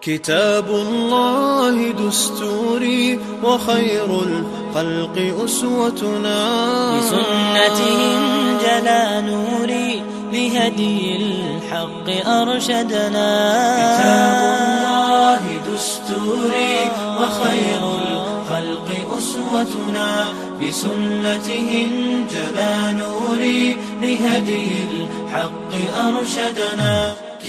كتاب الله دستوري وخير الخلق أسوتنا. بسنته جلا نوري لهدي الحق أرشدنا. كتاب الله دستوري وخير الخلق أسوتنا. بسنته جلا نوري لهدي الحق أرشدنا.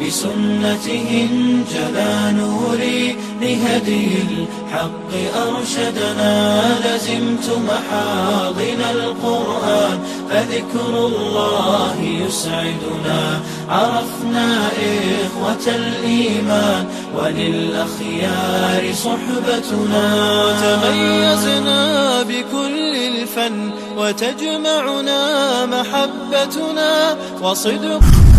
بسنته جلا نوري لهدي الحق أرشدنا لزمت محاضن القرآن فذكر الله يسعدنا. عرفنا إخوة الإيمان وللأخيار صحبتنا. تميزنا بكل الفن وتجمعنا محبتنا وصدق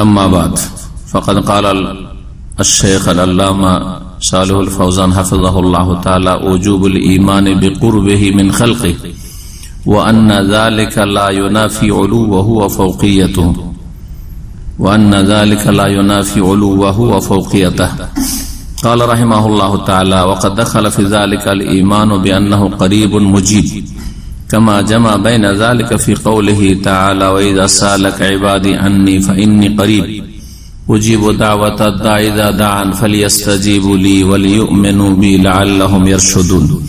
أما بعد فقد قال الشيخ العلامة صالح الفوزان حفظه الله تعالى وجوب الإيمان بقربه من خلقه وأن ذلك لا ينافي علوه وفوقيته وأن ذلك لا ينافي علوه وفوقيته قال رحمه الله تعالى وقد دخل في ذلك الإيمان بأنه قريب مجيب. كما جمع بين ذلك في قوله تعالى وإذا سالك عبادي عني فإني قريب. أجيب دعوة الداع إذا دعا فليستجيبوا لي وليؤمنوا بي لعلهم يرشدون.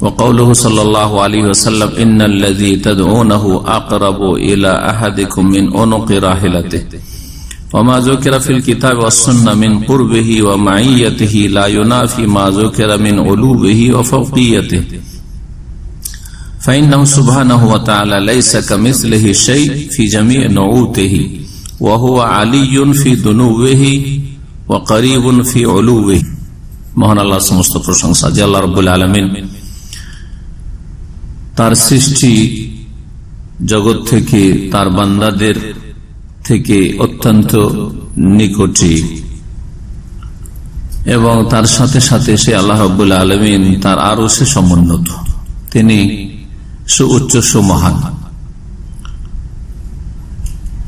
وقوله صلى الله عليه وسلم إن الذي تدعونه أقرب إلى أحدكم من أنق راحلته. وما ذكر في الكتاب والسنة من قربه ومعيته لا ينافي ما ذكر من علوبه وفوقيته. فإنه سبحانه وتعالى ليس كمثله شيء في جميع نعوته وهو علي في دنوه وقريب في علوه মহান আল্লাহ সমস্ত প্রশংসা যে আল্লাহ রবুল আলমিন তার সৃষ্টি জগৎ থেকে তার বান্দাদের থেকে অত্যন্ত নিকটে এবং তার সাথে সাথে সে আল্লাহ রবুল আলমিন তার আরো সে সমুন্নত তিনি সুউচ্চ সুমহান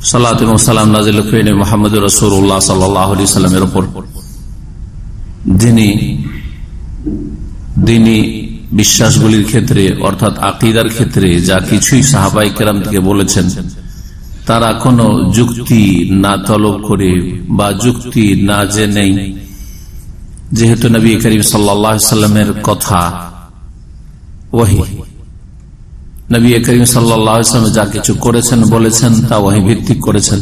সালাম নাজিল মোহাম্মদ রসুল্লাহ সাল্লামের ওপর দিনী বিশ্বাসগুলির ক্ষেত্রে অর্থাৎ আকিদার ক্ষেত্রে যা কিছুই সাহাবাই কেরাম থেকে বলেছেন, তারা কোনো যুক্তি না তলব করে বা যুক্তি না জেনেই যেহেতু নবী করিম সাল্লামের কথা ওহি নবী করিম সাল্লাম যা কিছু করেছেন, বলেছেন, তা ওহি ভিত্তিক করেছেন।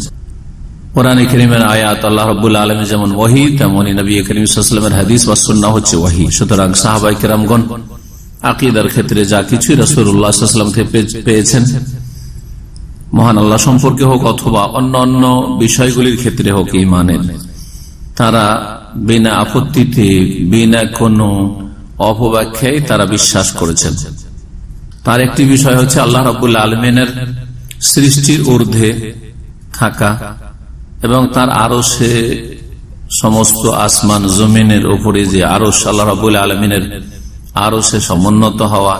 কোরআন করিমের আয়াত আল্লাহ রবুল্লা আলমী যেমন ওহি তেমনই নবী করিমের হাদিস বা সুন্না হচ্ছে ওহি। সুতরাং সাহাবাই কেরামগণ আকিদার ক্ষেত্রে যা কিছুই রসুল্লাহাম পেয়েছেন, মহান আল্লাহ সম্পর্কে হোক অথবা অন্য অন্য বিষয়গুলির ক্ষেত্রে হোক ইমানের তারা বিনা আপত্তিতে, বিনা কোনো অপব্যাখ্যায় তারা বিশ্বাস করেছেন। তার একটি বিষয় হচ্ছে আল্লাহ রবুল্লা আলমিনের সৃষ্টির ঊর্ধ্বে থাকা এবং তার আরও সে সমস্ত আসমান জমিনের ওপরে যে আরও আল্লাহ রবুল্লা আলমিনের আরও সে সমুন্নত হওয়া,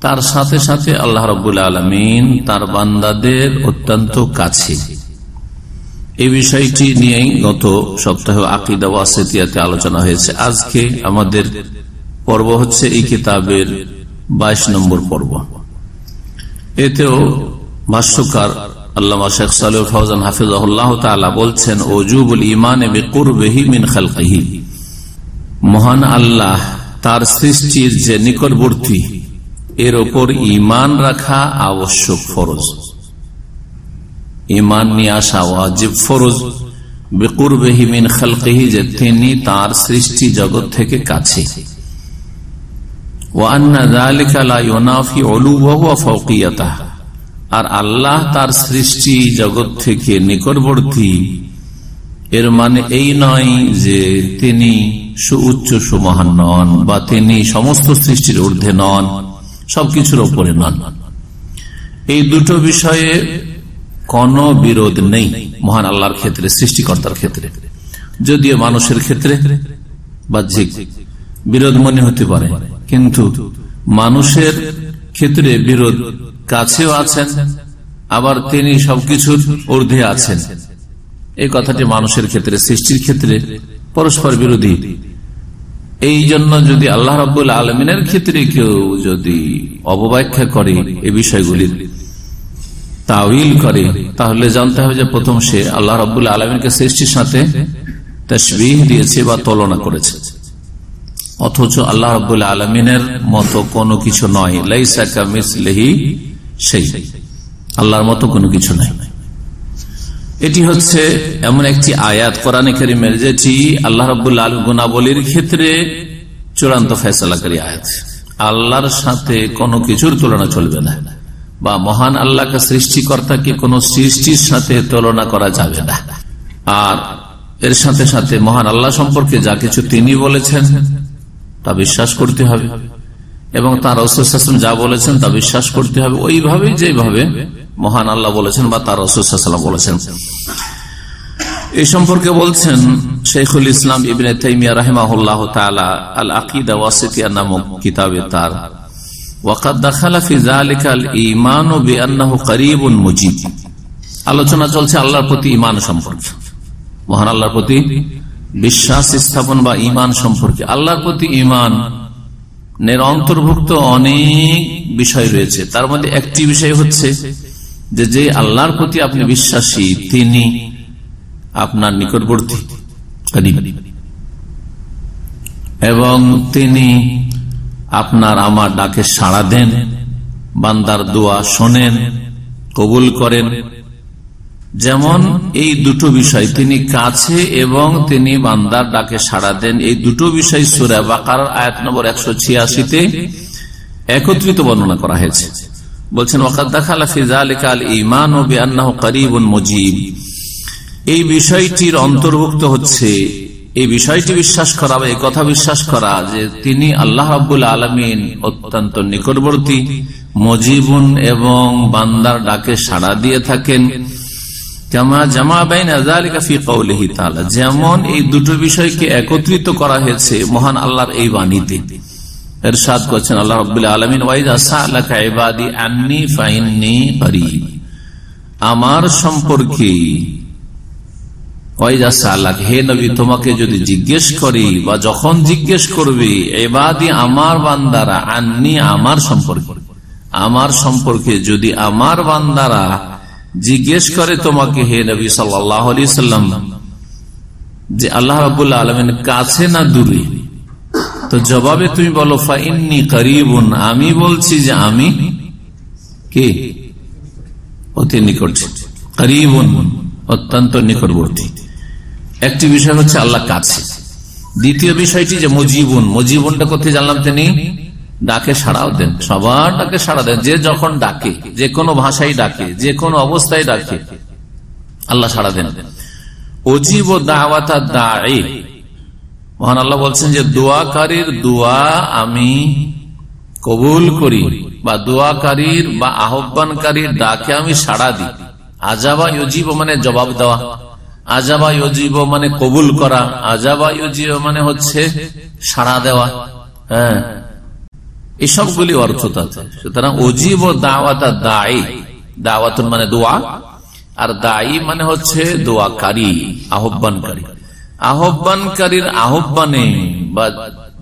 তার সাথে সাথে আল্লাহ রবুল্লা আলমিন তার বান্দাদের অত্যন্ত কাছে। এই বিষয়টি নিয়েই গত সপ্তাহে আকিদা ওয়াসেতিয়াতে আলোচনা হয়েছে। আজকে আমাদের পর্ব হচ্ছে এই কিতাবের বাইশ নম্বর পর্ব। এতেও ভাষ্যকার আল্লামা শেখ সালুল ফৌজান হাফিজাহুল্লাহ তাআলা বলছেন ওজুবুল ইমান মিন খালকিহি। মহান আল্লাহ তার সৃষ্টির যে নিকটবর্তী, এর ওপর ইমান রাখা আবশ্যক ফরজ। ইমান নিয়ে আসা ওয়াজিব ফরজ। বেকুরবেহি মিন খালকিহি, যে তিনি তার সৃষ্টি জগৎ থেকে কাছে। আর আল্লাহ তার সৃষ্টি জগৎ থেকে নিকটবর্তী। এর মানে এই নয় যে তিনি সুউচ্চ সুমহান নন বা তিনি সমস্ত সৃষ্টির ঊর্ধ্বে নন, সবকিছুর ওপরে নন। এই দুটো বিষয়ে কোন বিরোধ নেই মহান আল্লাহর ক্ষেত্রে, সৃষ্টিকর্তার ক্ষেত্রে। যদিও মানুষের ক্ষেত্রে বাহ্যিক বিরোধ মনে হতে পারে। কিন্তু মানুষের ক্ষেত্রে বিরোধ কাছেও আছেন, আবার তিনি সবকিছুর ঊর্ধ্বে আছেন। এই কথাটি মানুষের ক্ষেত্রে, সৃষ্টির ক্ষেত্রে পরস্পর বিরোধী। এই জন্য যদি আল্লাহ রব্বুল আলমিনের ক্ষেত্রে কেউ যদি অবব্যাখ্যা করে এই বিষয়গুলির তাউইল করে, তাহলে জানতে হবে যে প্রথম সে আল্লাহ রব্বুল আলমিনকে সৃষ্টির সাথে তসবিহ দিয়েছে বা তুলনা করেছে। অথচ আল্লাহ রব্বুল আলমিনের মতো কোনো কিছু নয়। লাইসাকা মিসলেহি সেই। আল্লাহর মতো কোনো কিছু নাই। এটি হচ্ছে এমন একটি আয়াত কোরআনে করিমের, যেটি আল্লাহ রবুল্লা আল গুনাবলির ক্ষেত্রে চূড়ান্ত ফেসলাকারী আয়াত। আল্লাহর সাথে কোনো কিছুর তুলনা চলবে না বা মহান আল্লাহকে সৃষ্টিকর্তাকে কোন সৃষ্টির সাথে তুলনা করা যাবে না। আর এর সাথে সাথে মহান আল্লাহ সম্পর্কে যা কিছু তিনি বলেছেন তা বিশ্বাস করতে হবে। এবং তার রসুলাম যা বলেছেন তা বিশ্বাস করতে হবে। ওইভাবে যেভাবে মহান আল্লাহ বলেছেন বা তার রসুলাম বলেছেন। এই সম্পর্কে বলছেন শেখুল ইসলাম ইবিন তাইমিয়া রাহেমাহুল্লাহ তালা আল আকিদা ওয়াসিতিয়া নামক কিতাবে তার। আলোচনা চলছে আল্লাহর প্রতি ইমান সম্পর্কে। মহান আল্লাহর প্রতি বিশ্বাস স্থাপন বা ইমান সম্পর্কে আল্লাহর প্রতি ইমান অন্তর্ভুক্ত অনেক বিষয় রয়েছে। তার মধ্যে একটি বিষয় হচ্ছে যে যে আল্লাহর প্রতি আপনি বিশ্বাসী, তিনি আপনার নিকটবর্তী এবং তিনি আপনার আমার ডাকে সাড়া দেন, বান্দার দোয়া শোনেন, কবুল করেন। যেমন এই দুটো বিষয়, তিনি কাছে এবং তিনি বান্দার ডাকে সাড়া দেন। এই দুটো বিষয় সুরা বাকার আয়াত নম্বর একশো ছিয়াশিতে একত্রিত বর্ণনা করা হয়েছে। বলছেন ইমান ও করিবুন মজিব। এই বিষয়টির অন্তর্ভুক্ত হচ্ছে, এই বিষয়টি বিশ্বাস করা বা এই কথা বিশ্বাস করা যে তিনি আল্লাহ রাবুল আলমিন অত্যন্ত নিকটবর্তী, মজিবুন এবং বান্দার ডাকে সাড়া দিয়ে থাকেন। যেমন এই দুটো বিষয়কে একত্রিত করা হয়েছে মহান আল্লাহর এই বাণীতে। এর সাদ করছেন, আল্লাহ আলমিন আমার সম্পর্কে হে নবী, তোমাকে যদি জিজ্ঞেস করি বা যখন জিজ্ঞেস করবি এবাদি আমার বান্দারা, আননি আমার সম্পর্কে। আমার সম্পর্কে যদি আমার বান্দারা জিজ্ঞেস করে তোমাকে হে নবী সাল্লাম যে আল্লাহ রাবুল্লাহ আলমেন কাছে না দূরে? তো জবাবে তুমি বলো ফাইন্নি করিবুন। আমি বলছি যে আমি কে? অতি নিকট করিবুন, অত্যন্ত নিকটবর্তী। একটি বিষয় হচ্ছে আল্লাহ কাছে। দ্বিতীয় বিষয়টি যে মজিবুন, মজিবনটা কোথায় জানলাম তিনি? ডাকে সাড়াও দেন, সবার ডাকে সাড়া দেন, যে যখন ডাকে, যে কোনো ভাষায় ডাকে, যে কোনো অবস্থায় ডাকে, আল্লাহ সাড়া দেন। অজীব দাওয়াতা দায়ে মহান আল্লাহ বলছেন যে, দোয়াকারীর দোয়া আমি কবুল করি, বা দোয়াকারীর বা আহ্বানকারীর ডাকে আমি সাড়া দিই। আজাবা ইউজিব মানে জবাব দেওয়া, আজাবা ইউজিব মানে কবুল করা, আজাবা ইউজিব মানে হচ্ছে সাড়া দেওয়া হ্যাঁ। এই সবগুলি অর্থ তাতে সুতরাং অজীব দাওয়াতা দায়ী দাওয়াত মানে দোয়া, আর দায়ী মানে হচ্ছে দোয়াকারী, আহ্বানকারী। আহ্বানকারীর আহ্বানে বা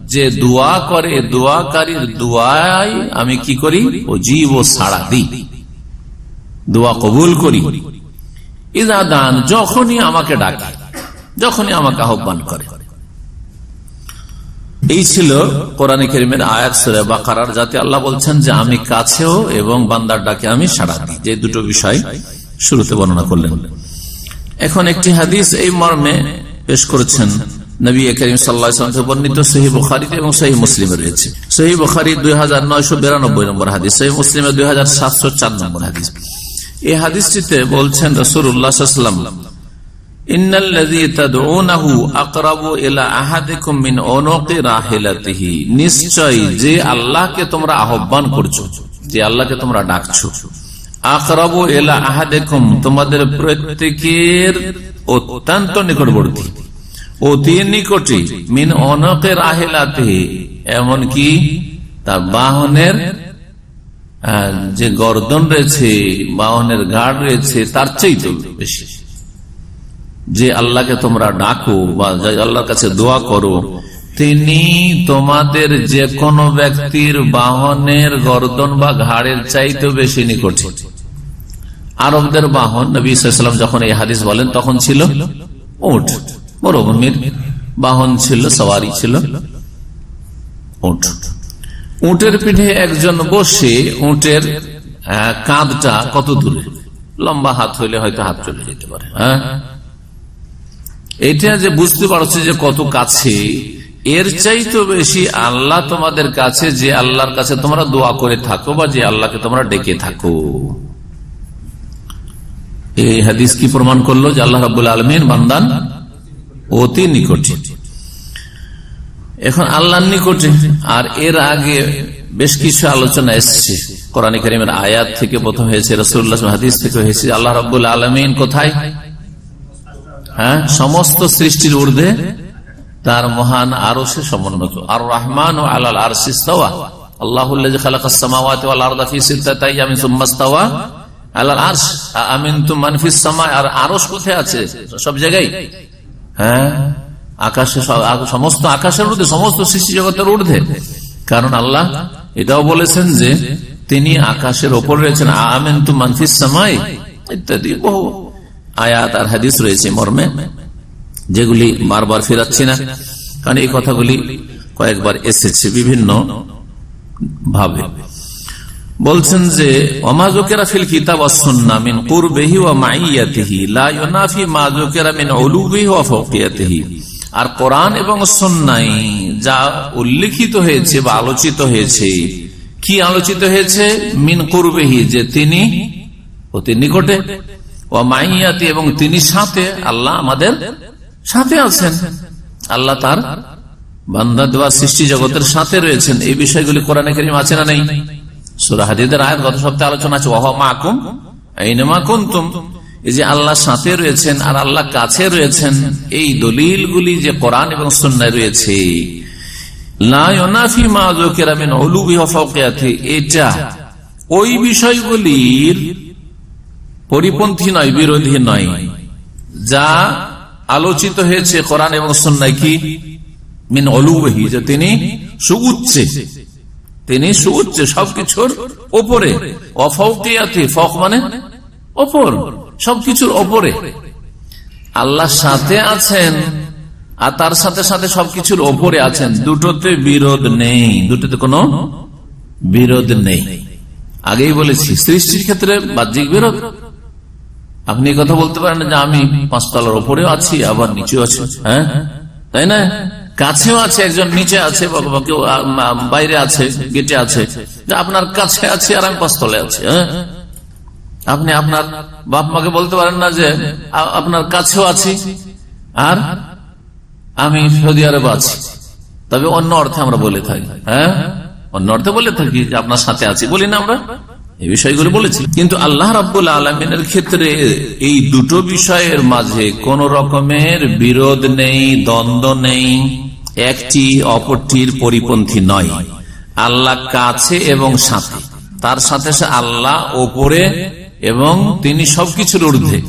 যে দোয়া করে, দোয়াকারীর দোয়ায় আমি কি করি? ও জীব ও সাড়া দিই। দোয়া কবুল করি। ইদা দান, যখনই আমাকে ডাকে, যখনই আমাকে আহ্বান করে। এই ছিল কোরআন করিমের আয়াত সুরে বাকারার যাতে আল্লাহ বলছেন যে আমি কাছেও এবং বান্দার ডাকে আমি সাড়া দিই। যে দুটো বিষয় শুরুতে বর্ণনা করলেন। এখন একটি হাদিস এই মর্মে পেশ করেছেন। নবী সাল্লাহ বর্ণিত এবং রয়েছে। দুই হাজার নয়শো বিরানব্বই নম্বর হাদিস দুই হাজার সাতশো চার নম্বর হাদিস। এই হাদিসটিতে বলছেন উল্লাহাম নিশ্চয় যে আল্লাহকে তোমরা আহ্বান করছ, যে আল্লাহকে তোমরা ডাকছো, আকরাবু এলা আহাদেকুম তোমাদের প্রত্যেকের অত্যন্ত নিকটবর্তী, অতি নিকটে মিন অনকের আহেলাতে এমনকি তার বাহনের যে গর্দন রয়েছে, বাহনের ঘাড় রয়েছে, তার চেয়ে বেশি। যে আল্লাহকে তোমরা ডাকো বা আল্লাহর কাছে দোয়া করো, তিনি তোমাদের যে কোনো ব্যক্তির বাহনের গর্দন বা ঘাড়ের চাইতে বেশি নিকট। আরবদের বাহন, নবী ইসলাম যখন এই হাদিস বলেন, তখন ছিল উঠ মরুভূমির বাহন ছিল, সওয়ারি ছিল উঠ উটের পিঠে একজন বসে, উটের কাঁধটা কত দূরে? লম্বা হাত হইলে হয়তো হাত চলে যেতে পারে হ্যাঁ? এটা যে বুঝতে পারছে যে কত কাছে, এর চাইতে বেশি আল্লাহ তোমাদের কাছে, যে আল্লাহর কাছে তোমরা দোয়া করে থাকো বা যে আল্লাহকে তোমরা ডেকে থাকো। এই হাদিস কি প্রমাণ করল যে আল্লাহ রাবুল আলমিন বান্দান অতি নিকটে? এখন আল্লাহর নিকটে, আর এর আগে বেশ কিছু আলোচনা এসছে। কোরআন করিমের আয়াত থেকে প্রথম হয়েছে রসুল্লাহ হাদিস থেকে হয়েছে আল্লাহ রাবুল আলমিন কোথায়? হ্যাঁ? সমস্ত সৃষ্টির ঊর্ধ্বে তার মহান আরও সে সমুন্নত আর রহমান ও আল্লাহ আর সিস্তাওয়া আল্লাহ আছে? সব জায়গায়। হ্যাঁ? আকাশে সমস্ত আকাশের ঊর্ধ্বে, সমস্ত সৃষ্টি জগতের কারণ আল্লাহ এটাও বলেছেন যে, তিনি আকাশের ওপর রয়েছেন। আমিন তু মানফিস সামাই। ইত্যাদি, বহু। আয়াত আর হাদিস রয়েছে মর্মে, যেগুলি বারবার ফেরাচ্ছি না, কারণ এই কথাগুলি কয়েকবার এসেছে বিভিন্ন ভাবে। বলছেন যে অমাজকেরা ফিল কিতাব মিন কুরবেহি ওয়া মাইয়াতিহি, লা ইউনাফি মাজকেরা মিন উলুবিহি ওয়া ফাওকিয়াতিহি আর কোরআন এবং সন্ন্যাই যা উল্লেখিত হয়েছে বা আলোচিত হয়েছে, কি আলোচিত হয়েছে? মিন কুরবেহি, যে তিনি অতি নিকটে ও মাইয়াতি এবং তিনি সাথে আল্লাহ আমাদের সাথে আছেন। আল্লাহ তার বান্দা দেওয়া সৃষ্টি জগতের সাথে রয়েছেন। এই বিষয়গুলি কোরআনে করিম আছে না নেই? সুরাহাদিদের আয়ের গত সপ্তাহে আলোচনা আছে ওহ মাকুম এই নেমা কুন্তুম। এই যে আল্লাহ সাথে রয়েছেন আর আল্লাহ কাছে রয়েছেন, এই দলিলগুলি যে কোরআন এবং সন্ন্যায় রয়েছে। এটা ওই বিষয়গুলির পরিপন্থী নয় বিরোধী নয় যা আলোচিত হয়েছে কোরআন এবং সন্ন্যায় কি? মিন অলুবহি যে তিনি সুউচ্চে। তিনি সুউচ্চে সবকিছুর ওপরে। অফৌকিয়াতে ফক মানে ওপর। সবকিছুর ওপরে। আল্লাহ সাথে আছেন আর তার সাথে সাথে সবকিছুর ওপরে আছেন। দুটোতে বিরোধ নেই। দুটোতে কোনো বিরোধ নেই। আগেই বলেছি, সৃষ্টির ক্ষেত্রে বাহ্যিক বিরোধ। আপনি কথা বলতে পারেন যে আমি পাঁচতলার ওপরেও আছি, আবার নিচেও আছি। হ্যাঁ? তাই না? কাছেও আছে, একজন নিচে আছে কেউ বাইরে আছে, গেটে আছে। আপনার কাছে আছে আর আমি পাঁচতলে আছি হ্যাঁ? আপনি আপনার বাপ মাকে বলতে পারেন না যে আপনার কাছেও আছি, আর আমি সৌদি আরব আছি। তবে অন্য অর্থে আমরা বলে থাকি হ্যাঁ? অন্য অর্থে বলে থাকি যে আপনার সাথে আছি। বলি না আমরা? এই বিষয়গুলো বলেছি কিন্তু আল্লাহ রাবুল আলমিনের ক্ষেত্রে এই দুটো বিষয়ের মাঝে কোন রকমের বিরোধ নেই, দ্বন্দ্ব নেই, একটি অপরটির পরিপন্থী নয়। আল্লাহ কাছে এবং সাথে। তার সাথে আল্লাহ, ওপরে এবং তিনি সবকিছুর ঊর্ধ্বে।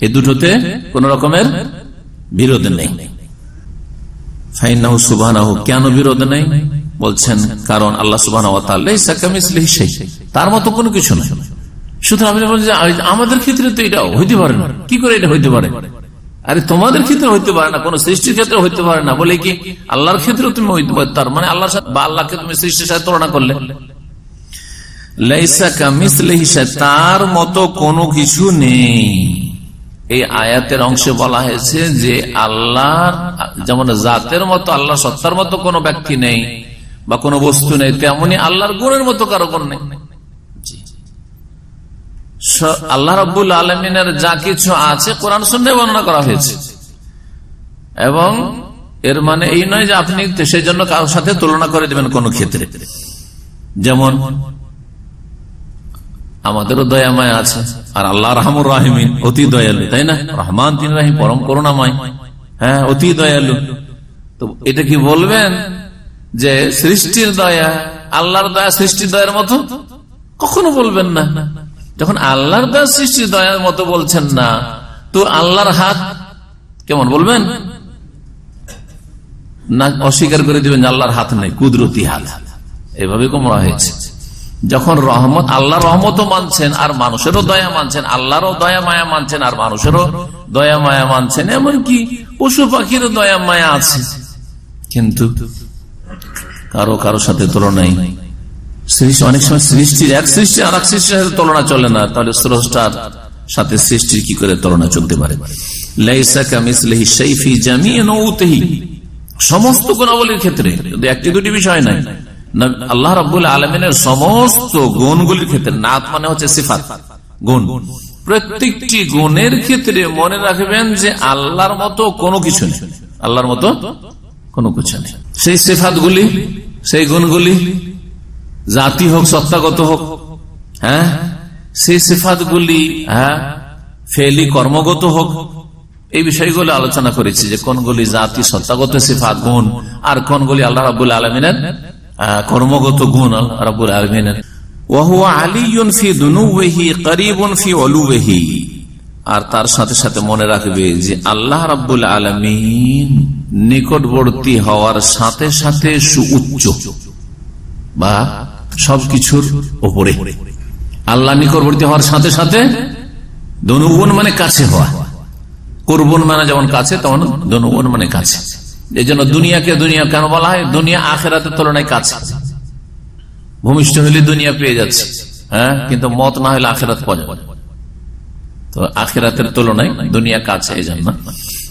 এ দুটোতে কোন রকমের বিরোধ নেই। ফাইনাহু সুবহানাহু, কেন বিরোধ নেই? বলছেন, কারণ আল্লাহ সুবাহ তার মতো কোনো কিছু নয় সুতরাং আমাদের ক্ষেত্রে তো এটা হইতে পারে না। কি করে এটা হইতে পারে? আরে তোমাদের ক্ষেত্রে হইতে পারে না, কোন সৃষ্টির ক্ষেত্রে হইতে পারে না। বলে কি, আল্লাহর ক্ষেত্রে তুমি হইতে পারে। তার মানে আল্লাহর বা আল্লাহকে তুমি সৃষ্টির সাথে তুলনা করলে। তার মতো কোনো কিছু নেই। এই আয়াতের অংশে বলা হয়েছে যে, আল্লাহর, যেমন জাতের মতো আল্লাহ সত্তার মতো কোনো ব্যক্তি নেই। বা কোনো বস্তু নেই তেমনি আল্লাহর গুণের মতো কারও গুণ নেই। আল্লাহ রব্বুল আলমিনের যা কিছু আছে কোরআন শুনে বর্ণনা করা হয়েছে। এবং এর মানে এই নয় যে আপনি সেই জন্য কারোর সাথে তুলনা করে দেবেন কোন ক্ষেত্রে। যেমন আমাদেরও দয়া মায় আছে আর আল্লাহ রহমুর রাহিমিন অতি দয়ালু তাই না? রহমান তিন রাহিম পরম করুণাময়। হ্যাঁ অতি দয়ালু। তো এটা কি বলবেন? যে সৃষ্টির দয়া, আল্লাহর দয়া সৃষ্টির দয়ার মতো? কখনো বলবেন না। যখন আল্লাহর দয়া সৃষ্টির দয়ার মতো বলছেন না, তো আল্লাহর হাত কেমন বলবেন? না, অস্বীকার করে দিবেন আল্লাহর হাত নেই, কুদরতি হাত। এভাবে কমরা হয়েছে। যখন রহমত আল্লাহ রহমতও মানছেন, আর মানুষেরও দয়া মানছেন, আল্লাহরও দয়া মায়া মানছেন, আর মানুষেরও দয়া মায়া মানছেন, এমনকি পশু পাখিরও দয়া মায়া আছে। কিন্তু কারও কারও সাথে তুলনায় সৃষ্টি অনেক সময় সৃষ্টির এক সৃষ্টি আর এক সৃষ্টির সাথে তুলনা চলে না, তাহলে স্রষ্টার সাথে সৃষ্টির কি করে তুলনা চলতে পারে? সমস্ত গুণাবলীর ক্ষেত্রে একটি দুটি বিষয় নাই আল্লাহ রাবুল আলমিনের সমস্ত গুণগুলির ক্ষেত্রে, নাত মানে হচ্ছে সিফাত, গুণ। প্রত্যেকটি গুণের ক্ষেত্রে মনে রাখবেন যে আল্লাহর মতো কোনো কিছু নেই। আল্লাহর মতো কোনো কিছু নেই। সেই সিফাত গুলি সেই গুণগুলি, জাতি হোক, সত্তাগত হোক হ্যাঁ? সেই সিফাত গুলি হ্যাঁ? ফেলি কর্মগত হোক, এই বিষয়গুলো আলোচনা করেছি যে কোনগুলি জাতি, সত্তাগত সিফাত, গুণ, আর কোনগুলি আল্লাহ রাবুল আলমিনের কর্মগত গুণ আল্লাহ রাবুল আলমিনের। আর তার সাথে সাথে মনে রাখবে যে আল্লাহ রাবুল আলমিন নিকটবর্তী হওয়ার সাথে সাথে সুউচ্চ বা সবকিছুর ওপরে। আল্লাহ নিকটবর্তী হওয়ার সাথে সাথে দনুবন মানে কাছে হওয়া। করবন মানে যেমন কাছে, তেমন দনুবন মানে কাছে। এই জন্য দুনিয়াকে দুনিয়া কেন বলা হয়? দুনিয়া আখেরাতের তুলনায় কাছে। ভূমিষ্ঠ হলে দুনিয়া পেয়ে যাচ্ছে। হ্যাঁ? কিন্তু মত না হলে আখেরাত পাওয়া যাবে তো আখেরাতের তুলনায় দুনিয়া কাছে এই জন্য।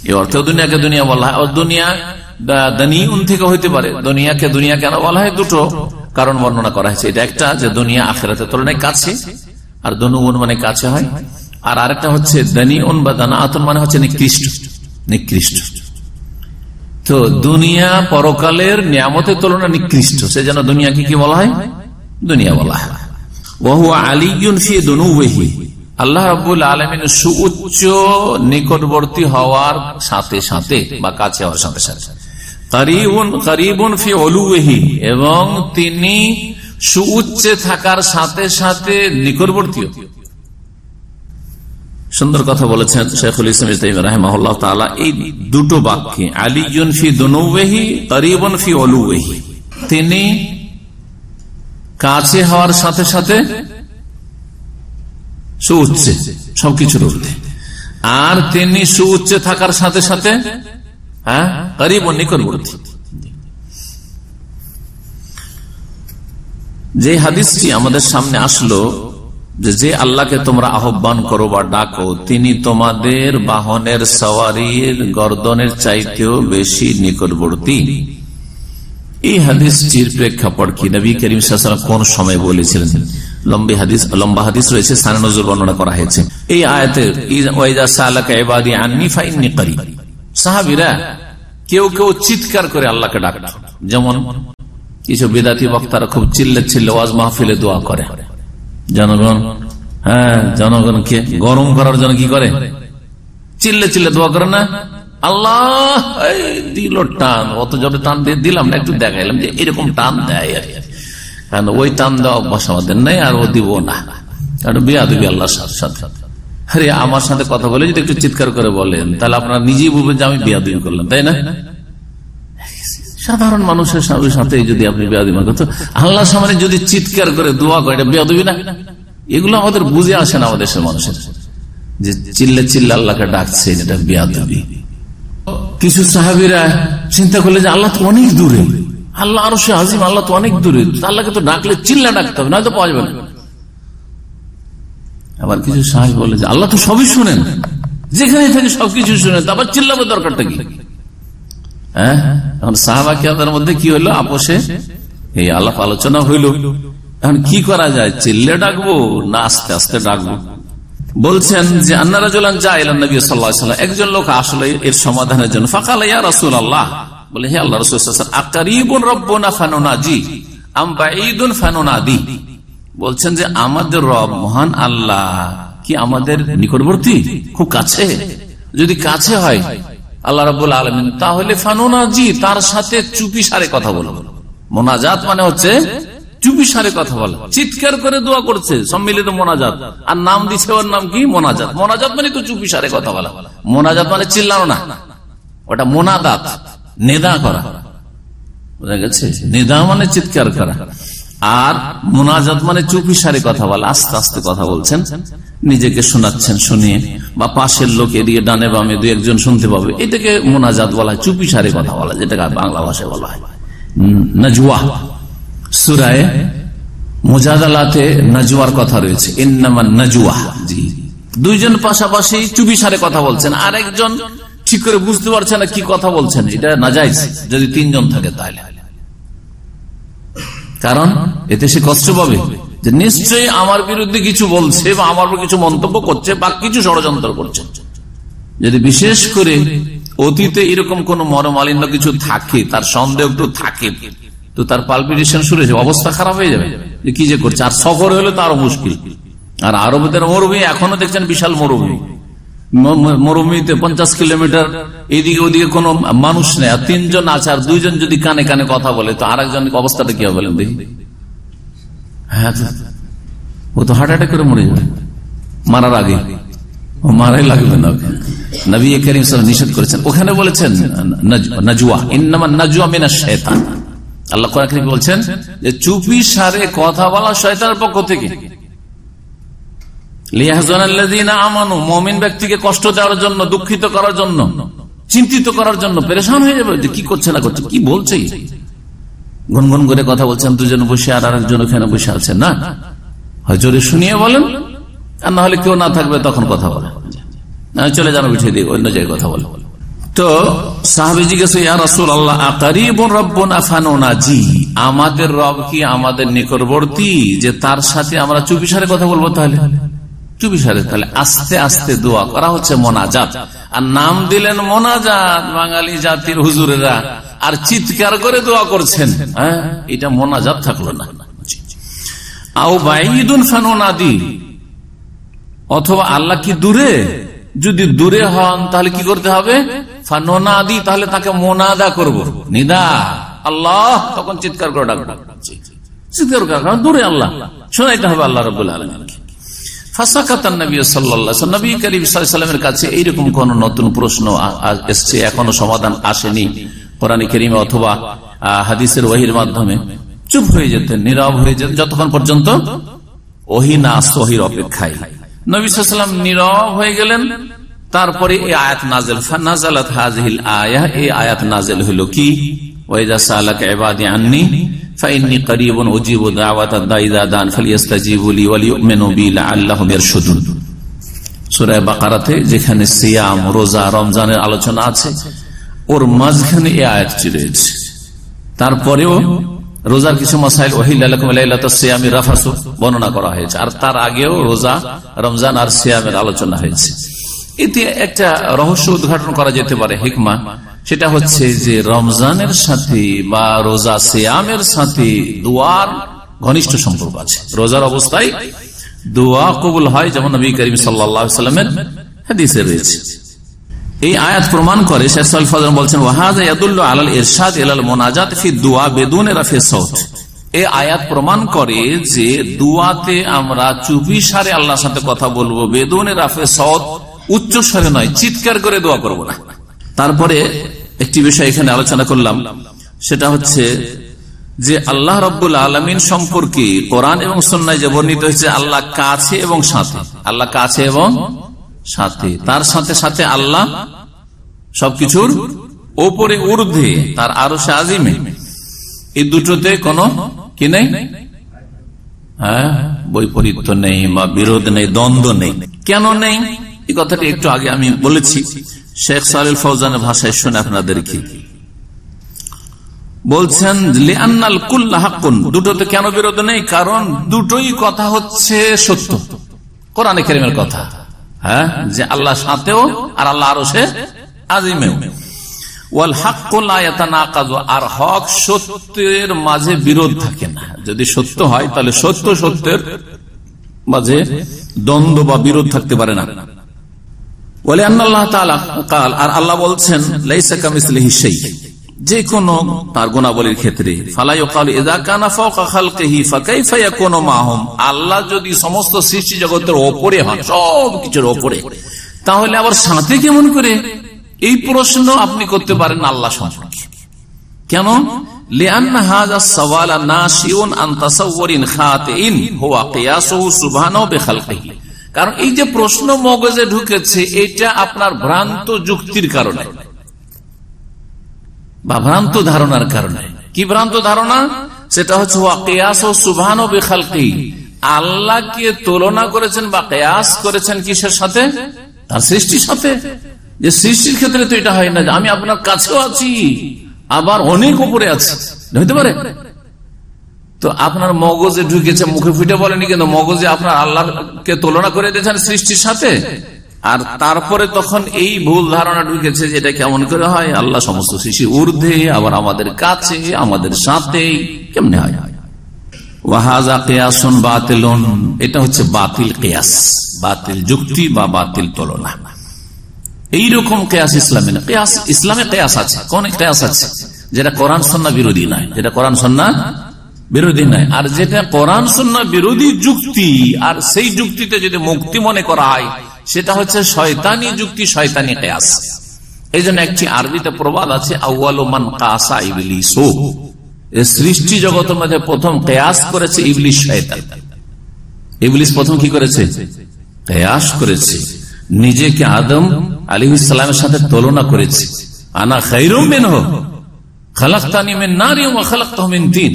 এই অর্থেও দুনিয়াকে দুনিয়া বলা হয়। দুনিয়া দানিউন থেকে হইতে পারে। দুনিয়াকে দুনিয়া কেন বলা হয় দুটো কারণ বর্ণনা করা হয়েছে। এটা একটা যে দুনিয়া আখেরাতের তুলনায় কাছে, আর দনুউন মানে কাছে হয়। আর আরেকটা হচ্ছে দানিউন বা দানাতন মানে হচ্ছে নিকৃষ্ট। নিকৃষ্ট। তো দুনিয়া পরকালের নিয়ামতের তুলনা নিকৃষ্ট। সে যেন দুনিয়াকে কি বলা হয়? দুনিয়া বলা হয়। বহু আলিউন ফি দনুহি আল্লাহ রাবুল আলমিন সুউচ্চ নিকটবর্তী হওয়ার সাথে সাথে বা কাছে হওয়ার সাথে সাথে। এবং তিনি সুউচ্চে থাকার সাথে সাথে নিকটবর্তী সুন্দর কথা বলেছেন শেখুল ইসলাম এই দুটো বাক্যে আলিউন ফি দুনুহি করিবন ফি অলুহি তিনি কাছে হওয়ার সাথে সাথে সুউচ্চে, সবকিছুর ঊর্ধ্বে। আর তিনি সুউচ্চে থাকার সাথে সাথে হ্যাঁ গরিব ও নিকটবর্তী যে হাদিসটি আমাদের সামনে আসলো যে আল্লাহকে তোমরা আহ্বান করো বা ডাকো, তিনি তোমাদের বাহনের সওয়ারির গর্দনের চাইতেও বেশি নিকটবর্তী। এই হাদিসটির প্রেক্ষাপট কি? নবী করিম কোন সময় বলেছিলেন? হাদিস, লম্বা হাদিস রয়েছে নজর বর্ণনা করা হয়েছে। এই সাহাবিরা কেউ কেউ চিৎকার করে আল্লাহকে ডাক যেমন কিছু বেদাতি বক্তারা খুব চিল্লে চিল্লে ওয়াজ মাহফিলে দোয়া করে। জনগণ হ্যাঁ জনগণকে গরম করার জন্য কি করে? চিল্লে চিল্লে দোয়া করে না? আল্লাহ দিল টান, অত জোরে টান দিয়ে দিলাম না, একটু দেখাইলাম যে এরকম টান দেয় আর কারণ ওই টান দেওয়া অভ্যাস আমাদের নেই আর ও দিব না। কারণ আল্লাহর সাথে আরে, আমার সাথে কথা বলে যদি একটু চিৎকার করে বলেন, তাহলে আপনারা নিজেই বলবেন যে আমি বিয়া দিবি করলাম, তাই না? সাধারণ মানুষের সাথে সাথে যদি আপনি বেয়াদি করতো আল্লাহ সামনে যদি চিৎকার করে দোয়া করে, এটা বেয়াদবি না? এগুলো আমাদের বুঝে আসে না আমাদের দেশের মানুষের। যে চিল্লে চিল্লা আল্লাহকে ডাকছে এটা বেয়াদবি। কিছু সাহাবিরা চিন্তা করলে যে আল্লাহ তো অনেক দূরে। আল্লাহ আরও সে আজিম, আল্লাহ তো অনেক দূরে। আল্লাহকে তো ডাকলে চিল্লা ডাকতে হবে, নয়তো পাওয়া যাবে না। আবার কিছু সাহেব বলে যে, আল্লাহ তো সবই শুনেন। যেখানে থাকে সবকিছু শুনেন আবার চিল্লাবার দরকারটা কি? হ্যাঁ? না একজন লোক আসলে এর সমাধানের জন্য। ফাঁকাল ইয়া রসুল আল্লাহ বলে, হে আল্লাহ রসুল আকারিবুন রব্বনা ফানুনাজি, আম বাঈদুন ফানুনাদি। বলছেন যে, আমাদের রব মহান আল্লাহ, কি আমাদের নিকটবর্তী? খুব কাছে। যদি কাছে হয়, আল্লাহ রবুল আলমিন, তাহলে ফানুনাজি, তার সাথে চুপি সারে কথা বলো। মোনাজাত মানে হচ্ছে চুপি সারে কথা বলা। চিৎকার করে দোয়া করছে, সম্মিলিত মোনাজাত। আর নাম দিছে ওর নাম কি? মোনাজাত। মোনাজাত মানে তো চুপি সারে কথা বলা। মোনাজাত মানে চিল্লানো না। ওটা মোনাদাত। নেদা করা। বোঝা গেছে? নেদা মানে চিৎকার করা। আর মোনাজাত মানে চুপি সারে কথা বলা। আস্তে আস্তে কথা বলছেন। নিজেকে শোনাচ্ছেন, শুনিয়ে। বা পাশের লোক এদিকে ডানে বামে দু একজন শুনতে পাবে। এটাকে মোনাজাত বলা হয় চুপি সারে কথা বলা, যেটাকে বাংলা ভাষায় বলা হয়। নজুয়া সুরায় মোজাদালাতে নজুয়ার কথা রয়েছে। ইন্নামান নজুয়া জি। দুইজন পাশাপাশি চুপি সারে কথা বলছেন। আর একজন ঠিক করে বুঝতে পারছে না কি কথা বলছেন। এটা নাজাইজ। যদি তিনজন থাকে তাহলে। কারণ এতে সে কষ্ট পাবে যে নিশ্চয়ই আমার বিরুদ্ধে কিছু বলছে বা আমার কিছু মন্তব্য করছে বা কিছু ষড়যন্ত্র করছে। যদি বিশেষ করে অতীতে এরকম কোন মরমালিন্য কিছু থাকে, তার সন্দেহ একটু থাকে, তো তার পালপিটেশন শুরু হয়েছে অবস্থা খারাপ হয়ে যাবে। যে কি যে করছে, আর সফর হলে তো আরও মুশকিল। আর আরবদের মরুভূমি এখনও দেখছেন বিশাল মরুভূমি। মরুভূমিতে পঞ্চাশ কিলোমিটার, এদিকে ওদিকে কোন মানুষ নেই। আর তিনজন আছে, আর দুইজন যদি কানে কানে কথা বলে, তো আর একজন অবস্থাটা কি হবে দেখি। হ্যাঁ ও তো হার্ট করে মরে যাবে। মারার আগে। আল্লাহ বলছেন যে, চুপি সারে কথা বলা শয়তানের পক্ষ থেকে। আমানু, মমিন ব্যক্তিকে কষ্ট দেওয়ার জন্য, দুঃখিত করার জন্য, চিন্তিত করার জন্য হয়ে যাবে কি করছে, না করছে, কি বলছে? গুনগুন করে কথা বলছেন, দুজন বসে আর আরেকজন ওখানে বসে আছেন না। শুনিয়ে বলেন, আর না হলে কেউ না থাকবে, তখন কথা বলে। চলে যানো বিঠিয়ে দিয়ে অন্য জায়গায় কথা বলে। তো আমাদের রব কি আমাদের নিকটবর্তী? যে তার সাথে আমরা চুপিসারে কথা বলব তাহলে? চুপিসারে তাহলে আস্তে আস্তে দোয়া করা হচ্ছে মোনাজাত। আর নাম দিলেন মোনাজাত, বাঙালি জাতির হুজুরেরা। আর চিৎকার করে দোয়া করছেন হ্যাঁ? এটা মোনাজাত থাকল না। আও বাইদুন ফানোনাদি। অথবা আল্লাহ কি দূরে? যদি দূরে হন, তাহলে কি করতে হবে? ফানোনাদি, তাহলে তাকে মোনাদা করব। নিদা। আল্লাহ, তখন চিৎকার করে ডাকবো। চিৎকার দূরে আল্লাহ। শোনাইতে হবে আল্লাহ রবুল্লা আলমীকে কাছে এইরকম কোন নতুন প্রশ্ন এসছে, এখনও সমাধান আসেনি। কোরআন করিমে অথবা হাদিসের ওহির মাধ্যমে। চুপ হয়ে যেতেন, নীরব হয়ে যেতেন, যতক্ষণ পর্যন্ত ওহি না সহির অপেক্ষায়। নবীলাম নীরব হয়ে গেলেন, তারপরে এই আয়াত নাজেল নাজালাত হাজিল আয়া এই আয়াত নাজেল হইল কি? ওয়াইদা সালাক ইবাদি আন্নি ফাইন্নি করিবুন যেখানে সিয়াম, রোজা, রমজানের আলোচনা আছে। ওর মাঝখানে এই আয়াতটি রয়েছে। তারপরেও রোজার কিছু মাসাইল ওহিলামি রাফাসু বর্ণনা করা হয়েছে। আর তার আগেও রোজা, রমজান আর সিয়ামের আলোচনা হয়েছে। এতে একটা রহস্য উদ্ঘাটন করা যেতে পারে, হিকমা। সেটা হচ্ছে যে রমজানের সাথে বা রোজা সিয়ামের সাথে দোয়ার ঘনিষ্ঠ সম্পর্ক আছে। রোজার অবস্থায় দোয়া কবুল হয়, যেমন নবী করিম সাল্লামের হাদিসে রয়েছে। এই আয়াত প্রমাণ করে বলছেন ইলাল মোনাজাত বেদুনে এই আয়াত প্রমাণ করে যে দুয়াতে আমরা চুপি সারে আল্লাহর সাথে কথা বলব সৌত উচ্চ স্বরে নয়, চিৎকার করে দোয়া করব না। তারপরে একটি বিষয় এখানে আলোচনা করলাম। সেটা হচ্ছে যে আল্লাহ রব্বুল আলমিন সম্পর্কে কোরআন এবং সন্ন্যায় যে বর্ণিত হয়েছে, আল্লাহ কাছে এবং সাথে। আল্লাহ কাছে এবং সাথে। তার সাথে সাথে আল্লাহ সবকিছুর ওপরে ঊর্ধ্বে, তার আরও সে আজিমে। এই দুটোতে কোনো কি নেই? হ্যাঁ বৈপরীত্য নেই, বা বিরোধ নেই, দ্বন্দ্ব নেই। কেন নেই? এই কথাটি একটু আগে আমি বলেছি। শেখ সালিল ফৌজানের ভাষায় শুনে আপনাদেরকে। বলছেন দুটোতে কেন বিরোধ নেই? কারণ দুটোই কথা হচ্ছে সত্য। কোরআনে কেরিমের কথা। হ্যাঁ? যে আল্লাহ সাথেও আর আল্লাহ আরও সে আর হক সত্যের মাঝে বিরোধ থাকে না। যদি সত্য হয়, তাহলে সত্য সত্যের মাঝে দ্বন্দ্ব বা বিরোধ থাকতে পারে না। বলে আল্লাহ কাল, আর আল্লাহ বলছেন যে কোন তার গুণাবলীর ক্ষেত্রে। আল্লাহ যদি সমস্ত সৃষ্টি জগতের ওপরে হন, সব কিছুর ওপরে, তাহলে আবার সাথে কেমন করে? এই প্রশ্ন আপনি করতে পারেন আল্লাহ সম্পর্কে। কেন? কারণ এই যে প্রশ্ন মগজে ঢুকেছে, এটা আপনার ভ্রান্ত যুক্তির কারণে বা ভ্রান্ত ধারণার কারণে। কি ভ্রান্ত ধারণা? সেটা হচ্ছে কেয়াস ও সুভান বেখালকি। আল্লাহকে তুলনা করেছেন বা কেয়াস করেছেন কিসের সাথে? তার সৃষ্টির সাথে। যে সৃষ্টির ক্ষেত্রে তো এটা হয় না। আমি আপনার কাছেও আছি, আবার অনেক উপরে আছে। হইতে পারে? তো আপনার মগজে ঢুকেছে, মুখে ফুটে বলেনি কিন্তু মগজে আপনার আল্লাহকে তুলনা করে দিয়েছেন সৃষ্টির সাথে। আর তারপরে তখন এই ভুল ধারণা ঢুকেছে যে এটা কেমন করে হয়? আল্লাহ সমস্ত সৃষ্টি ঊর্ধ্বে, আবার আমাদের কাছে, আমাদের সাথে, কেমনে হয়? এটা হচ্ছে বাতিল কেয়াস, বাতিল যুক্তি বা বাতিল তুলনা। এইরকম কেয়াস ইসলামে ইসলামে কেয়াস আছে, কোন কেয়াস আছে? যেটা কোরআন সন্না বিরোধী নয়, যেটা কোরআন সন্না বিরোধী নয় আর যেটা কোরআন সন্না বিরোধী যুক্তি, আর সেই যুক্তিতে যদি মুক্তি মনে করা হয়, সেটা হচ্ছে শয়তানি যুক্তি, শয়তানি কেয়াস। এই জন্য একটি আরবিতে প্রবাদ আছে আউ্বালমান কাসা ইবলিস। সৃষ্টি জগতের মধ্যে প্রথম কেয়াস করেছে ইবলিশ শয়তান। ইবলিশ প্রথম কি করেছে? কেয়াস করেছে। নিজেকে আদম আলী ইসলামের সাথে তুলনা করেছে। আনা খাইরুম মেন হোক খালাক্তানি মেন নারী ও খালাক্তাহমিন তিন।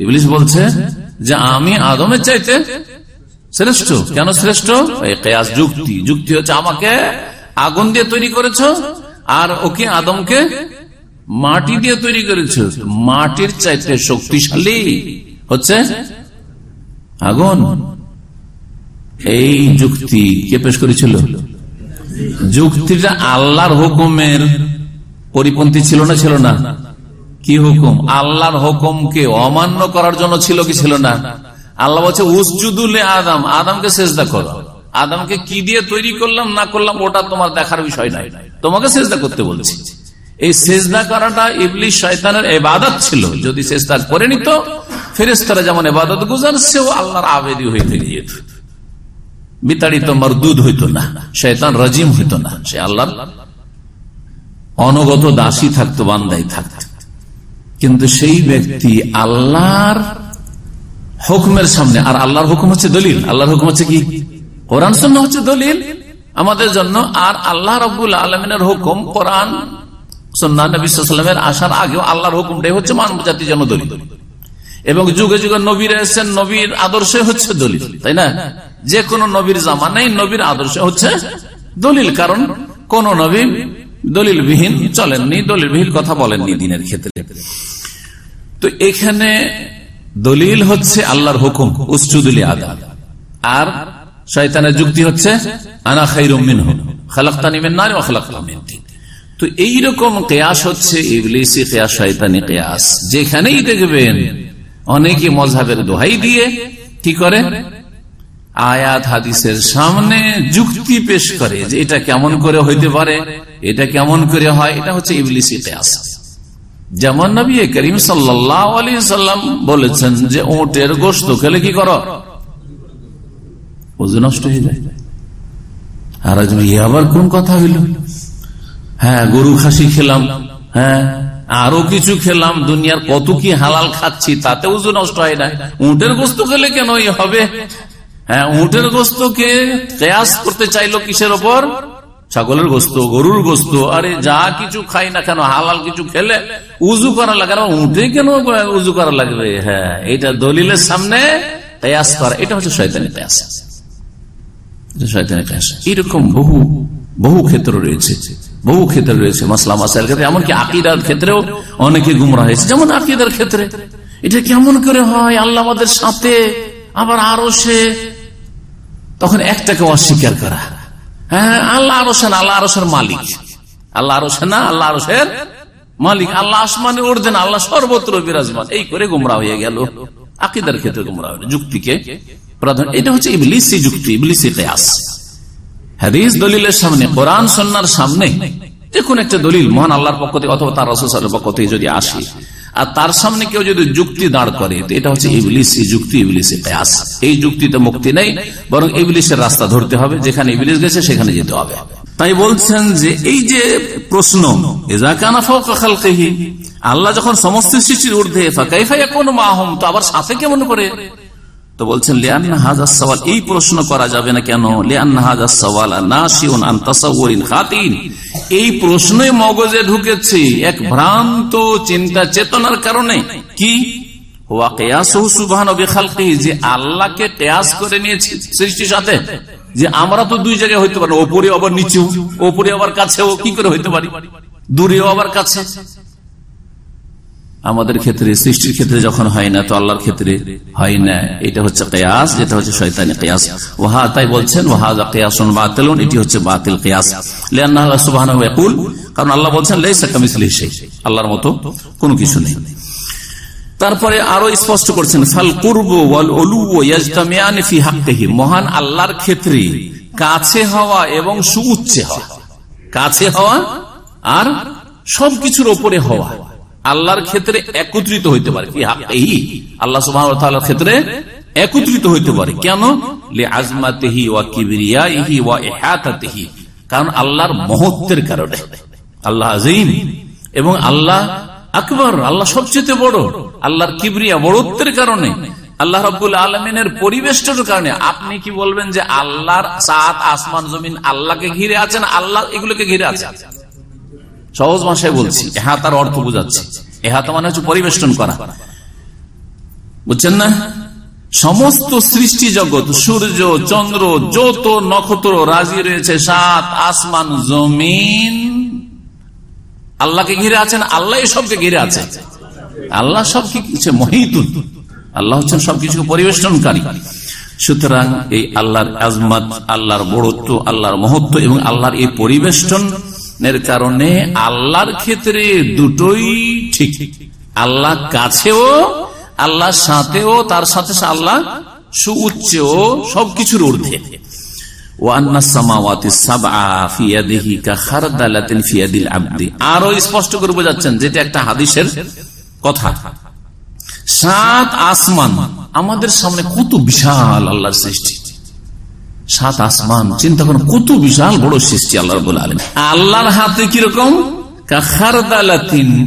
ইবলিশ বলছে যে আমি আদমের চাইতে শ্রেষ্ঠ। কেন শ্রেষ্ঠ? কেয়াস যুক্তি। যুক্তি হচ্ছে আমাকে আগুন দিয়ে তৈরি করেছ আর ওকে আদমকে মাটি দিয়ে তৈরি করেছ। মাটির চাইতে শক্তিশালী হচ্ছে আগুন। এই যুক্তি কে পেশ করেছিল? যুক্তিটা আল্লাহর হুকুমের পরিপন্থী ছিল না ছিল না? কি হুকুম? আল্লাহর হুকুমকে অমান্য করার জন্য ছিল কি ছিল না? আল্লাহ বলছে উসজুদুল্লে আদম। আদমকে সেজদা করো। আদমকে কি দিয়ে তৈরি করলাম, না করলাম, ওটা তোমার দেখার বিষয় নাই। তোমাকে সেজদা করতে বলছি। এই সেজদা করাটা ইবলিশ শয়তানের এবাদত ছিল। যদি সেজদা করে নিত ফেরেস্তারা যেমন এবাদত গুজার, সেও আল্লাহর আবেদি থেকে যেত বিতাড়িত, মরদুদ হইতো না। শয়তান রাজিম হইতো না। সে আল্লাহর অনগত দাসী থাকতো, বান্দাই থাকত। কিন্তু সেই ব্যক্তি আল্লাহর হুকুমের সামনে, আর আল্লাহর হুকুম হচ্ছে দলিল। আল্লাহর হুকুম হচ্ছে কি? কোরআন সন্না হচ্ছে দলিল আমাদের জন্য, আর আল্লাহ রবুল আলমিনের হুকুম, কোরআন সন্না নবীলামের আসার আগেও আল্লাহর হুকুমটাই হচ্ছে মানব জাতির জন্য দলিল। এবং যুগে যুগে নবীর এসেছেন, নবীর আদর্শ হচ্ছে দলিল, তাই না? যে কোনো নবীর জামা নেই নবীর আদর্শ হচ্ছে দলিল, কারণ কোন নবী দলিলবিহীন চলেননি, দলিলবিহীন কথা বলেননি দিনের ক্ষেত্রে। তো এখানে দলিল হচ্ছে আল্লাহর হুকুম উস্তুদুলি আদা আর শয়তানের যুক্তি হচ্ছে, আনা খাইরুমিন খালাক্তানিমেন নারী খালাক্তামিন তো এইরকম কেয়াস হচ্ছে, ইবলিসি কেয়াস, শয়তানি কেয়াস। যেখানেই দেখবেন, অনেকে মজাবের দোহাই দিয়ে কি করে? আয়াত হাদিসের সামনে যুক্তি পেশ করে যে এটা কেমন করে হইতে পারে, এটা কেমন করে হয়, এটা হচ্ছে ইবলিসি কেয়াস। যেমন নবী করিম সাল্লাম বলেছেন যে ওটের গোস্ত খেলে কি করো? নষ্ট হয়ে যায়। আর আবার কোন কথা হইল? হ্যাঁ গরু খাসি খেলাম হ্যাঁ আরও কিছু খেলাম, দুনিয়ার কত কি হালাল খাচ্ছি, তাতে উজু নষ্ট হয় না। উটের গোস্ত খেলে কেন হবে? হ্যাঁ উটের গোস্তকে কেয়াস করতে চাইলো কিসের ওপর? ছাগলের গোস্ত, গরুর গোস্ত। আরে যা কিছু খাই না কেন, হালাল কিছু খেলে উজু করা লাগে। উঠে কেন উজু করা লাগবে? হ্যাঁ এটা দলিলের সামনে কেয়াস করা। এটা হচ্ছে শয়তানি কেয়াস। এরকম বহু বহু ক্ষেত্র রয়েছে। বহু ক্ষেত্রে রয়েছে, মাসলা ক্ষেত্রে। এমনকি আকিদার ক্ষেত্রেও অনেকে গুমরা হয়েছে। যেমন আকিদার ক্ষেত্রে। এটা কেমন করে হয়? আল্লাহ আমাদের সাথে, আবার আরও সে। তখন একটাকে অস্বীকার করা। হ্যাঁ আল্লাহ আরসেন আল্লাহ আরসের মালিক। আল্লাহ আরসেন না, আল্লাহ আরসের মালিক। আল্লাহ আসমানে উঠছেন আল্লাহ সর্বত্র বিরাজমান। এই করে গুমরা হয়ে গেল। আকিদার ক্ষেত্রে গুমরা হয়ে যুক্তিকে প্রধান এটা হচ্ছে দলিলের সামনে সামনে, যে একটা দলিল মহান আল্লাহর পক্ষ থেকে অথবা তার পক্ষ থেকে যদি আসে আর তার সামনে কেউ যদি যুক্তি দাঁড় করে এটা হচ্ছে ইবলিস যুক্তি ইবলিসি প্যাস এই যুক্তিতে মুক্তি নেই, বরং ইবলিসের রাস্তা ধরতে হবে, যেখানে ইবলিস গেছে সেখানে যেতে হবে। তাই বলছেন যে এই যে প্রশ্ন আল্লাহ যখন সমস্ত সৃষ্টির ঊর্ধ্বে কোন মাহম? তো আবার সাথে কেমন করে? তো বলছেন সওয়াল এই প্রশ্ন করা যাবে না কেন? খাতিন এই প্রশ্নই মগজে ঢুকেছে এক ভ্রান্ত চিন্তা চেতনার কারণে। কি? যে করে নিয়েছি সৃষ্টির সাথে। যে আমরা তো দুই জায়গায় হইতে পারি ওপরে আবার নিচেও ওপরে আবার কি করে হইতে পারি? দূরেও আবার কাছে। আমাদের ক্ষেত্রে, সৃষ্টির ক্ষেত্রে যখন হয় না, তো আল্লাহর ক্ষেত্রে হয় না। এটা হচ্ছে কেয়াস, যেটা হচ্ছে শয়তানি কেয়াস। ওহা তাই বলছেন ওহাজা কেয়াসন বাতিল এটি হচ্ছে বাতিল কেয়াস। সুবাহ কারণ আল্লাহ বলছেন আল্লাহর মতো কোনো কিছু নেই। তারপরে আরও স্পষ্ট করছেন, ফাল কুরব মহান আল্লাহর ক্ষেত্রে কাছে হওয়া এবং সুউচ্চে হওয়া। কাছে হওয়া আর সবকিছুর ওপরে হওয়া। আল্লাহর ক্ষেত্রে একত্রিত হইতে পারে। কি এই? আল্লাহ সুবাহ ক্ষেত্রে একত্রিত হইতে পারে। কেন? আজমাতেহি ওয়া কিবরিয়াহি ওয়া ইহাতাতেহি। কারণ আল্লাহর মহত্বের কারণে। আল্লাহ আজিম এবং আল্লাহ আকবর, আল্লাহ সবচেয়ে বড়। আল্লাহর কিবরিয়া বড়ত্বের কারণে। আল্লাহ রব্বুল আলমিনের পরিবেশটার কারণে। আপনি কি বলবেন যে আল্লাহর সাত আসমান জমিন আল্লাহকে ঘিরে আছেন আল্লাহ এগুলোকে ঘিরে আছে? সহজ ভাষায় বলছি এহাতার অর্থ বুঝাচ্ছি। এহাতা মানে হচ্ছে পরিবেষ্টন করা। বুঝছেন না? সমস্ত সৃষ্টি জগৎ, সূর্য, চন্দ্র, যত নক্ষত্র রাজি রয়েছে, সাত আসমান, জমিন, আল্লাহকে ঘিরে আছেন আল্লাহ সবকে ঘিরে আছে। আল্লাহ সব কিছু মহিতুন। আল্লাহ হচ্ছেন সবকিছুকে পরিবেষ্টনকারী। সুতরাং এই আল্লাহর আজমত, আল্লাহর বড়ত্ব, আল্লাহর মহত্ব এবং আল্লাহর এই পরিবেষ্টন এর কারণে আল্লাহর ক্ষেত্রে দুটোই ঠিক। আল্লাহ কাছেও, আল্লাহর সাথেও, তার সাথে আল্লাহ সু সুউচ্চেও সবকিছুর ঊর্ধ্বে। আরও স্পষ্ট করে বোঝাচ্ছেন যেটা একটা হাদিসের কথা। সাত আসমান আমাদের সামনে কত বিশাল আল্লাহর সৃষ্টি। সাত আসমান। চিন্তা করেন, কত বিশাল বড় সৃষ্টি আল্লাহ আলম আল্লাহর হাতে কীরকম?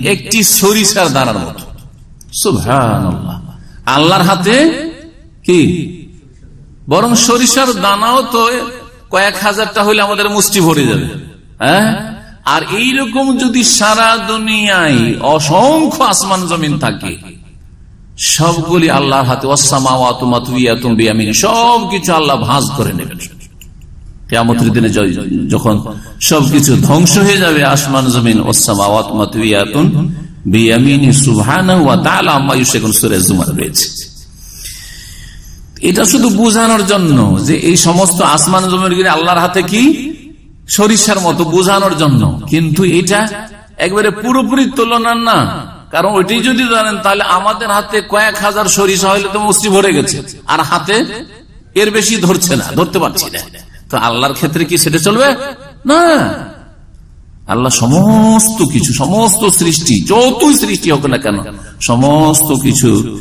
একটি সরিষার দানার মতো। আল্লাহর হাতে কি? বরং সরিষার দানাও তো কয়েক হাজারটা হইলে আমাদের মুষ্টি ভরে যাবে। হ্যাঁ? আর এইরকম যদি সারা দুনিয়ায় অসংখ্য আসমান জমিন থাকে সবগুলি আল্লাহর হাতে সব কিছু আল্লাহ ভাঁজ করে নেবেন। কেমতের দিনে যখন সবকিছু ধ্বংস হয়ে যাবে, আসমান, জমিন এটা শুধু বোঝানোর জন্য যে এই সমস্ত আসমান জমির আল্লাহর হাতে কি? সরিষার মতো বোঝানোর জন্য। কিন্তু এটা একবারে পুরোপুরি তুলনার না। কারণ ওইটাই যদি জানেন, তাহলে আমাদের হাতে কয়েক হাজার সরিষা হইলে তো মুষ্টি ভরে গেছে। আর হাতে এর বেশি ধরছে না, ধরতে পারছি না। তো আল্লাহর ক্ষেত্রে কি সেটা চলবে? না। আল্লাহ সমস্ত কিছু, সমস্ত সৃষ্টি, যতই সৃষ্টি হোক না কেন, সমস্ত কিছু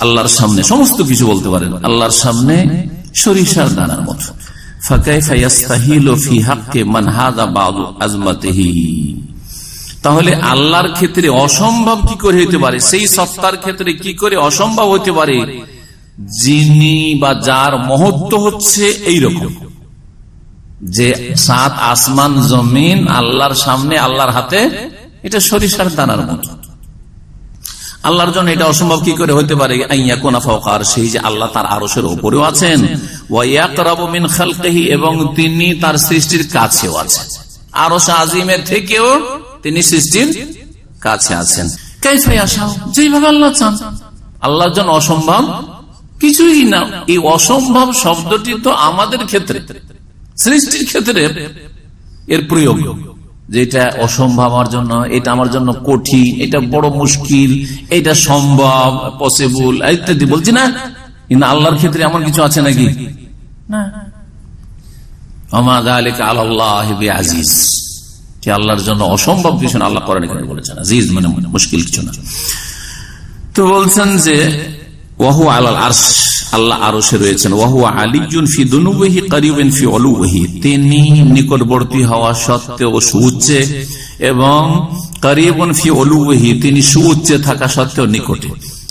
আল্লাহর সামনে, সমস্ত কিছু বলতে পারেন। আল্লাহর সামনে সরিষার দানার মতো। ফাঁকাই ফাইয়াস্তাহিল ফি হাক্কে মানহাদা বাদু আজমাতেহি। তাহলে আল্লাহর ক্ষেত্রে অসম্ভব কি করে হইতে পারে? সেই সত্তার ক্ষেত্রে কি করে অসম্ভব হইতে পারে? যিনি বা যার মহত্ব হচ্ছে এই রকম যে সাত আসমান জমিন আল্লাহর সামনে আল্লাহর হাতে, এটা সরিষার দানার মতো। আল্লাহর জন্য এটা অসম্ভব কি করে হতে পারে? আর সেই যে আল্লাহ তার আরসের ওপরেও আছেন। এবং তিনি তার সৃষ্টির কাছেও আছেন। আরস আজিমের থেকেও তিনি সৃষ্টির কাছে আছেন। কাইফাই আসাও যেভাবে আল্লাহ চান। আল্লাহর জন্য অসম্ভব কিছুই না এই অসম্ভব শব্দটি তো আমাদের ক্ষেত্রে সৃষ্টির ক্ষেত্রে এর প্রয়োগ। যেটা অসম্ভব আমার জন্য এটা আমার জন্য কঠিন এটা বড় মুশকিল এটা সম্ভব পসিবল ইত্যাদি বলছি না? কিন্তু আল্লাহর ক্ষেত্রে এমন কিছু আছে নাকি? না। আজিজ আল্লাহর জন্য অসম্ভব কিছু না, আল্লাহ করেন এখানে বলেছেন। আজিজ মানে মুশকিল কিছু না। তো বলছেন যে, ওয়াহু আলাল আরশ, আল্লাহ আরশে রয়েছেন। ওয়াহু আলিজুন ফি দুনুবহি, করিবেন ফি তিনি নিকটবর্তী হওয়া সত্ত্বেও সুউচ্চে এবং করিবন ফি অলুবহি তিনি সুউচ্চে থাকা সত্ত্বেও নিকটে।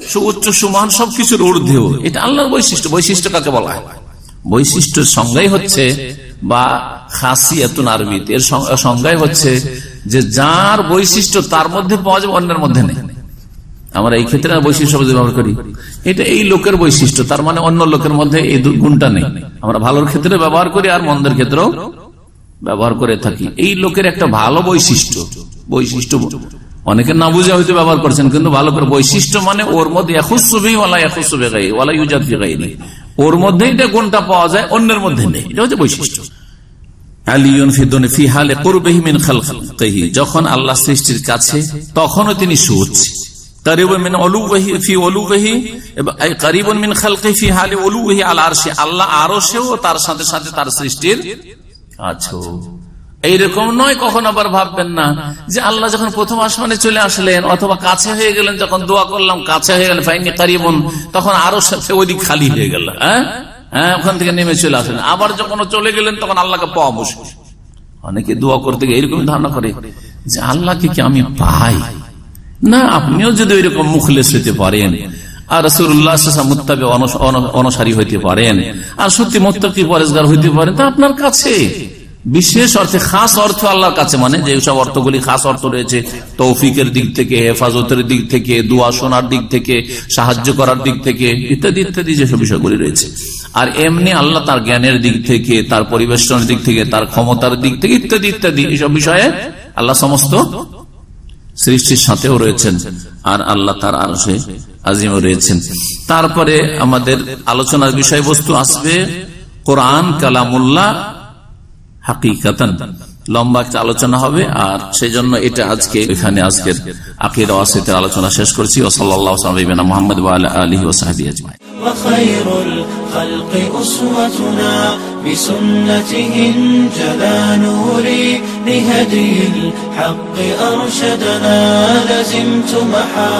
সুউচ্চ সুমান সবকিছুর ঊর্ধ্বেও এটা আল্লাহর বৈশিষ্ট্য। বৈশিষ্ট্য কাকে বলা হয়? বৈশিষ্ট্যের সংজ্ঞাই হচ্ছে বা খাসি এত আরবিত। এর সংজ্ঞাই হচ্ছে যে যার বৈশিষ্ট্য তার মধ্যে পাওয়া যাবে, অন্যের মধ্যে নেই। আমরা এই ক্ষেত্রে বৈশিষ্ট্য ব্যবহার করি। এটা এই লোকের বৈশিষ্ট্য, তার মানে অন্য লোকের মধ্যে এই গুণটা নেই। আমরা ভালোর ক্ষেত্রে ব্যবহার করি আর মন্দের ক্ষেত্রেও ব্যবহার করে থাকি। এই লোকের একটা ভালো বৈশিষ্ট্য। বৈশিষ্ট্য অনেকে না বুঝে হয়তো ব্যবহার করছেন, কিন্তু ভালো করে বৈশিষ্ট্য মানে ওর মধ্যে ওর মধ্যে এটা গুণটা পাওয়া যায়, অন্যের মধ্যে নেই। এটা হচ্ছে বৈশিষ্ট্য। যখন আল্লাহ সৃষ্টির কাছে, তখনও তিনি সুচ আল্লাহ আরশেও তার সাথে সাথে তার সৃষ্টির আছো এইরকম নয়, কখন আবার ভাববেন না যে আল্লাহ যখন প্রথম আসমানে চলে আসলেন অথবা কাছে হয়ে গেলেন, যখন দোয়া করলাম, কাছে হয়ে গেলেন, ফাইনি কারিবন, তখন আরও সাথে ওইদিক খালি হয়ে গেল হ্যাঁ? হ্যাঁ ওখান থেকে নেমে চলে আসলেন। আবার যখন চলে গেলেন, তখন আল্লাহকে পাওয়া মুশকিল। অনেকে দোয়া করতে গিয়ে এরকম ধারণা করে যে আল্লাহকে কি আমি পাই? না, আপনিও যদি ওইরকম মুখলেস হইতে পারেন, আর রসুল্লাহ মুত্তাবে অনসারী হইতে পারেন, আর সত্যি মোত্তাকি পরেজগার হইতে পারেন, তা আপনার কাছে। বিশেষ অর্থে, খাস অর্থ আল্লাহর কাছে মানে যে সব অর্থগুলি, খাস অর্থ রয়েছে, তৌফিকের দিক থেকে, হেফাজতের দিক থেকে, দোয়া শোনার দিক থেকে, সাহায্য করার দিক থেকে, ইত্যাদি ইত্যাদি যেসব বিষয়গুলি রয়েছে। আর এমনি আল্লাহ তার জ্ঞানের দিক থেকে, তার পরিবেশনের দিক থেকে, তার ক্ষমতার দিক থেকে, ইত্যাদি ইত্যাদি, এইসব বিষয়ে আল্লাহ সমস্ত সৃষ্টির সাথেও রয়েছেন আর আল্লাহ তার আরশে আজিমও রয়েছেন। তারপরে আমাদের আলোচনার বিষয়বস্তু আসবে কোরআন কালামুল্লাহ হাকিকাতান লম্বা একটা আলোচনা হবে আর সেই জন্য এটা আজকে এখানে আজকের আকির ওয়াসিতের আলোচনা শেষ করছি ও সাল্লাহ মোহাম্মদ আলহি ও সাহাবি আজমাই وخير الخلق أسوتنا بسنته انجلى نوري لهدي الحق أرشدنا لزمت محا